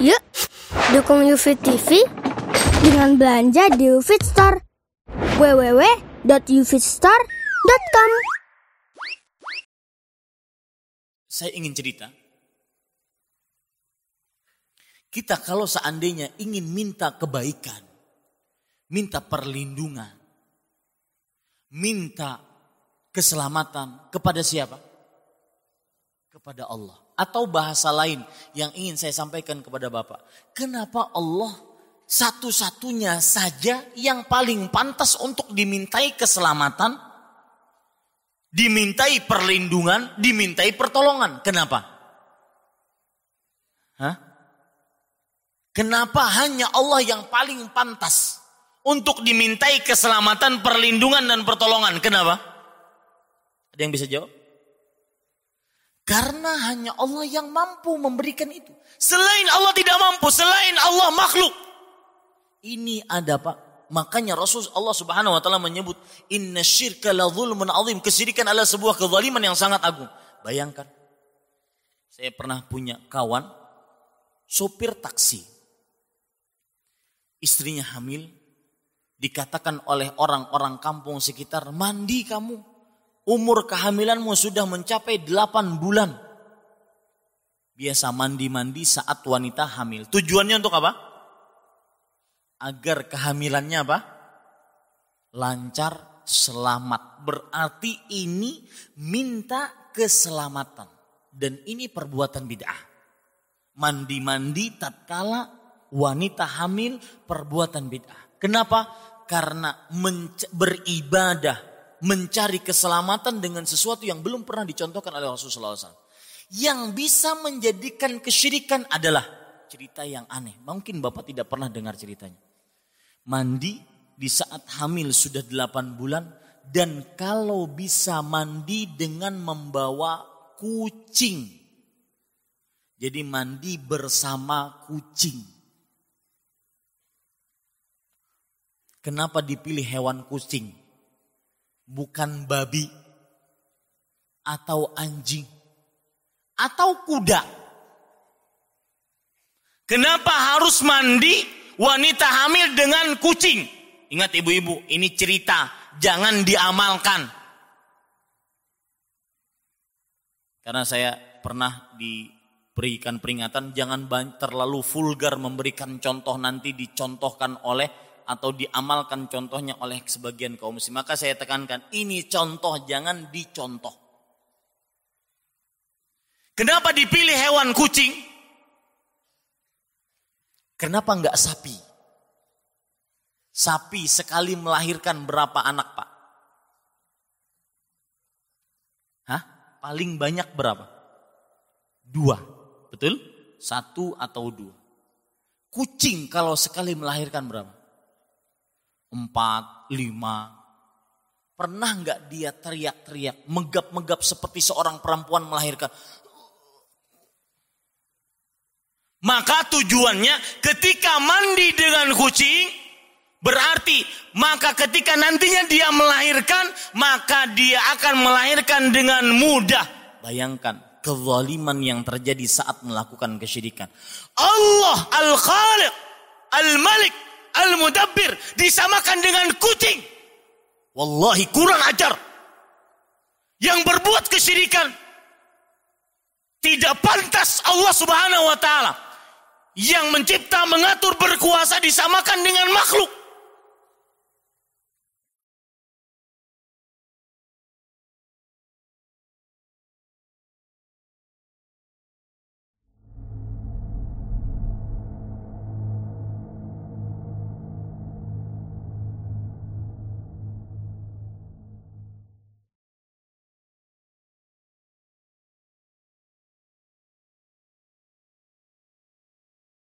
Yuk, dukung UFIT TV dengan belanja di UFIT Store. www.ufitstore.com Saya ingin cerita. Kita kalau seandainya ingin minta kebaikan, minta perlindungan, minta keselamatan kepada siapa? Kepada Allah. Atau bahasa lain yang ingin saya sampaikan kepada Bapak. Kenapa Allah satu-satunya saja yang paling pantas untuk dimintai keselamatan, dimintai perlindungan, dimintai pertolongan. Kenapa? Hah? Kenapa hanya Allah yang paling pantas untuk dimintai keselamatan, perlindungan, dan pertolongan? Kenapa? Ada yang bisa jawab? Karena hanya Allah yang mampu memberikan itu. Selain Allah tidak mampu, selain Allah makhluk. Ini ada Pak. Makanya Rasul Allah Subhanahu wa taala menyebut inna syirka la zulmun azim. Kesyirikan adalah sebuah kezaliman yang sangat agung. Bayangkan. Saya pernah punya kawan sopir taksi. Istrinya hamil, dikatakan oleh orang-orang kampung sekitar, mandi kamu umur kehamilanmu sudah mencapai 8 bulan. Biasa mandi-mandi saat wanita hamil. Tujuannya untuk apa? Agar kehamilannya apa? Lancar, selamat. Berarti ini minta keselamatan. Dan ini perbuatan bid'ah. Mandi-mandi tatkala wanita hamil perbuatan bid'ah. Kenapa? Karena beribadah mencari keselamatan dengan sesuatu yang belum pernah dicontohkan oleh Rasulullah SAW. Yang bisa menjadikan kesyirikan adalah cerita yang aneh. Mungkin Bapak tidak pernah dengar ceritanya. Mandi di saat hamil sudah 8 bulan dan kalau bisa mandi dengan membawa kucing. Jadi mandi bersama kucing. Kenapa dipilih hewan kucing? Bukan babi atau anjing atau kuda. Kenapa harus mandi wanita hamil dengan kucing? Ingat ibu-ibu, ini cerita, jangan diamalkan. Karena saya pernah diberikan peringatan, jangan terlalu vulgar memberikan contoh nanti dicontohkan oleh atau diamalkan contohnya oleh sebagian kaum muslim. Maka saya tekankan, ini contoh, jangan dicontoh. Kenapa dipilih hewan kucing? Kenapa enggak sapi? Sapi sekali melahirkan berapa anak pak? Hah? Paling banyak berapa? Dua. Betul? Satu atau dua. Kucing kalau sekali melahirkan berapa? Empat, lima. Pernah nggak dia teriak-teriak, megap-megap seperti seorang perempuan melahirkan? Maka tujuannya ketika mandi dengan kucing, berarti maka ketika nantinya dia melahirkan, maka dia akan melahirkan dengan mudah. Bayangkan kezaliman yang terjadi saat melakukan kesyirikan. Allah Al-Khaliq, Al-Malik, Al-Mudabbir disamakan dengan kucing. Wallahi kurang ajar. Yang berbuat kesyirikan. Tidak pantas Allah subhanahu wa ta'ala. Yang mencipta, mengatur, berkuasa disamakan dengan makhluk.